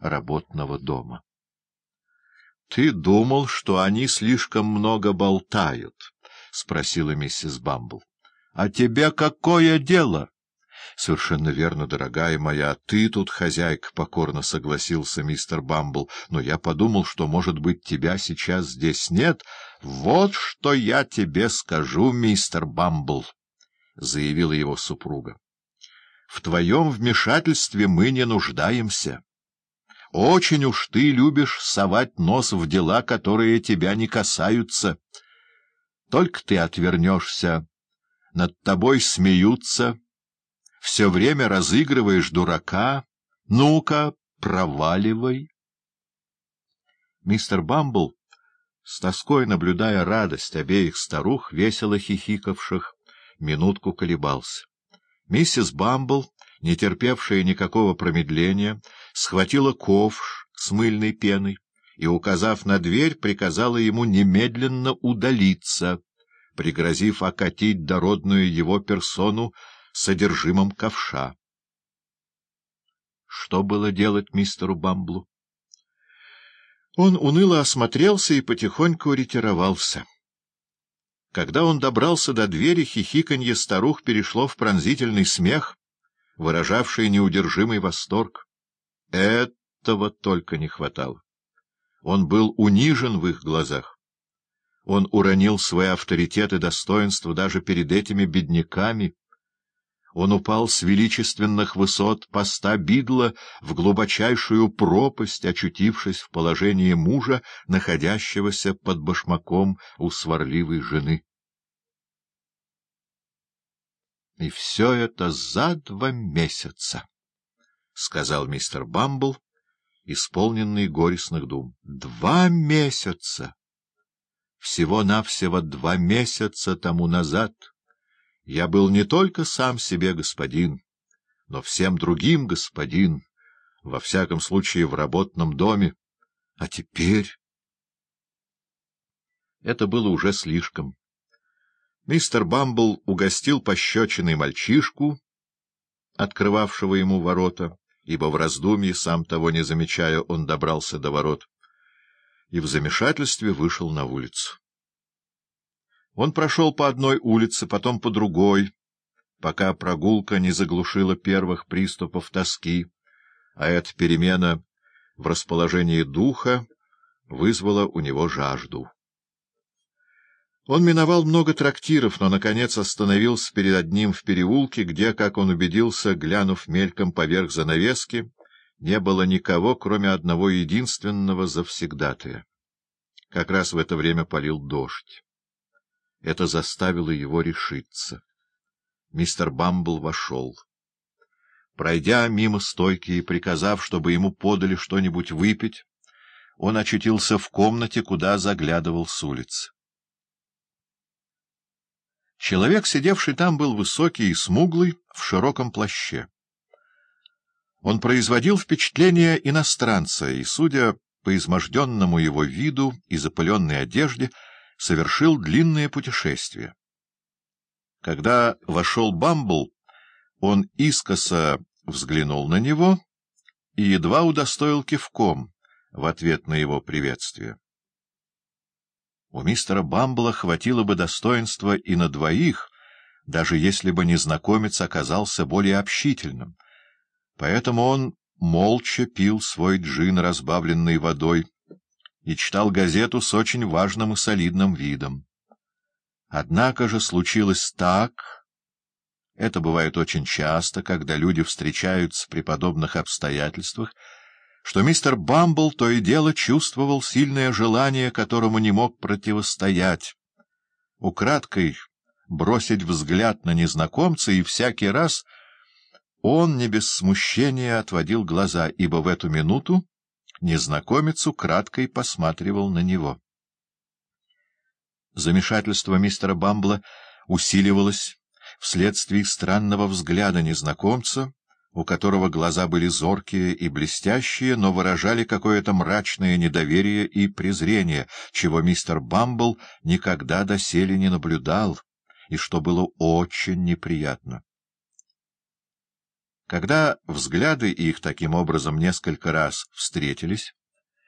работного дома. — Ты думал, что они слишком много болтают? — спросила миссис Бамбл. — А тебе какое дело? — Совершенно верно, дорогая моя. Ты тут хозяйка, — покорно согласился мистер Бамбл. — Но я подумал, что, может быть, тебя сейчас здесь нет. — Вот что я тебе скажу, мистер Бамбл, — заявила его супруга. — В твоем вмешательстве мы не нуждаемся. Очень уж ты любишь совать нос в дела, которые тебя не касаются. Только ты отвернешься, над тобой смеются, все время разыгрываешь дурака. Ну-ка, проваливай. Мистер Бамбл, с тоской наблюдая радость обеих старух, весело хихикавших, минутку колебался. Миссис Бамбл не терпевшая никакого промедления, схватила ковш с мыльной пеной и, указав на дверь, приказала ему немедленно удалиться, пригрозив окатить дородную его персону содержимым ковша. Что было делать мистеру Бамблу? Он уныло осмотрелся и потихоньку ретировался. Когда он добрался до двери, хихиканье старух перешло в пронзительный смех, выражавший неудержимый восторг. Этого только не хватало. Он был унижен в их глазах. Он уронил свой авторитет и достоинство даже перед этими бедняками. Он упал с величественных высот поста Бидла в глубочайшую пропасть, очутившись в положении мужа, находящегося под башмаком у сварливой жены. И все это за два месяца, — сказал мистер Бамбл, исполненный горестных дум. — Два месяца! Всего-навсего два месяца тому назад я был не только сам себе господин, но всем другим господин, во всяком случае в работном доме. А теперь... Это было уже слишком. Мистер Бамбл угостил пощечиной мальчишку, открывавшего ему ворота, ибо в раздумье, сам того не замечая, он добрался до ворот, и в замешательстве вышел на улицу. Он прошел по одной улице, потом по другой, пока прогулка не заглушила первых приступов тоски, а эта перемена в расположении духа вызвала у него жажду. Он миновал много трактиров, но, наконец, остановился перед одним в переулке, где, как он убедился, глянув мельком поверх занавески, не было никого, кроме одного единственного завсегдатая. Как раз в это время полил дождь. Это заставило его решиться. Мистер Бамбл вошел. Пройдя мимо стойки и приказав, чтобы ему подали что-нибудь выпить, он очутился в комнате, куда заглядывал с улицы. Человек, сидевший там, был высокий и смуглый, в широком плаще. Он производил впечатление иностранца и, судя по изможденному его виду и запыленной одежде, совершил длинное путешествие. Когда вошел Бамбл, он искоса взглянул на него и едва удостоил кивком в ответ на его приветствие. У мистера Бамбла хватило бы достоинства и на двоих, даже если бы незнакомец оказался более общительным. Поэтому он молча пил свой джин, разбавленный водой, и читал газету с очень важным и солидным видом. Однако же случилось так... Это бывает очень часто, когда люди встречаются при подобных обстоятельствах, что мистер Бамбл то и дело чувствовал сильное желание, которому не мог противостоять. Украдкой бросить взгляд на незнакомца, и всякий раз он не без смущения отводил глаза, ибо в эту минуту незнакомец украдкой посматривал на него. Замешательство мистера Бамбла усиливалось вследствие странного взгляда незнакомца, у которого глаза были зоркие и блестящие, но выражали какое-то мрачное недоверие и презрение, чего мистер Бамбл никогда доселе не наблюдал, и что было очень неприятно. Когда взгляды их таким образом несколько раз встретились,